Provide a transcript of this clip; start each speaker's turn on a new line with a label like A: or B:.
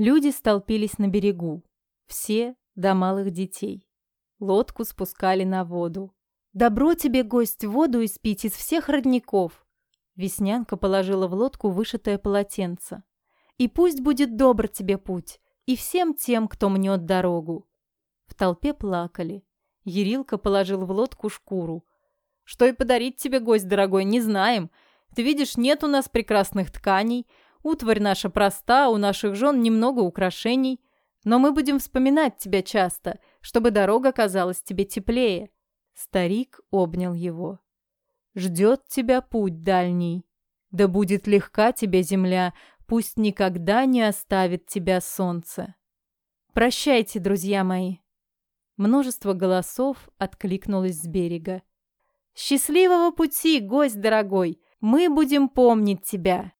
A: Люди столпились на берегу. Все до малых детей. Лодку спускали на воду. «Добро тебе, гость, воду испить из всех родников!» Веснянка положила в лодку вышитое полотенце. «И пусть будет добр тебе путь, и всем тем, кто мнет дорогу!» В толпе плакали. Ерилка положил в лодку шкуру. «Что и подарить тебе, гость дорогой, не знаем. Ты видишь, нет у нас прекрасных тканей, Утварь наша проста, у наших жен немного украшений. Но мы будем вспоминать тебя часто, чтобы дорога казалась тебе теплее». Старик обнял его. «Ждет тебя путь дальний. Да будет легка тебе земля, пусть никогда не оставит тебя солнце. Прощайте, друзья мои». Множество голосов откликнулось с берега. «Счастливого пути, гость дорогой! Мы будем помнить тебя!»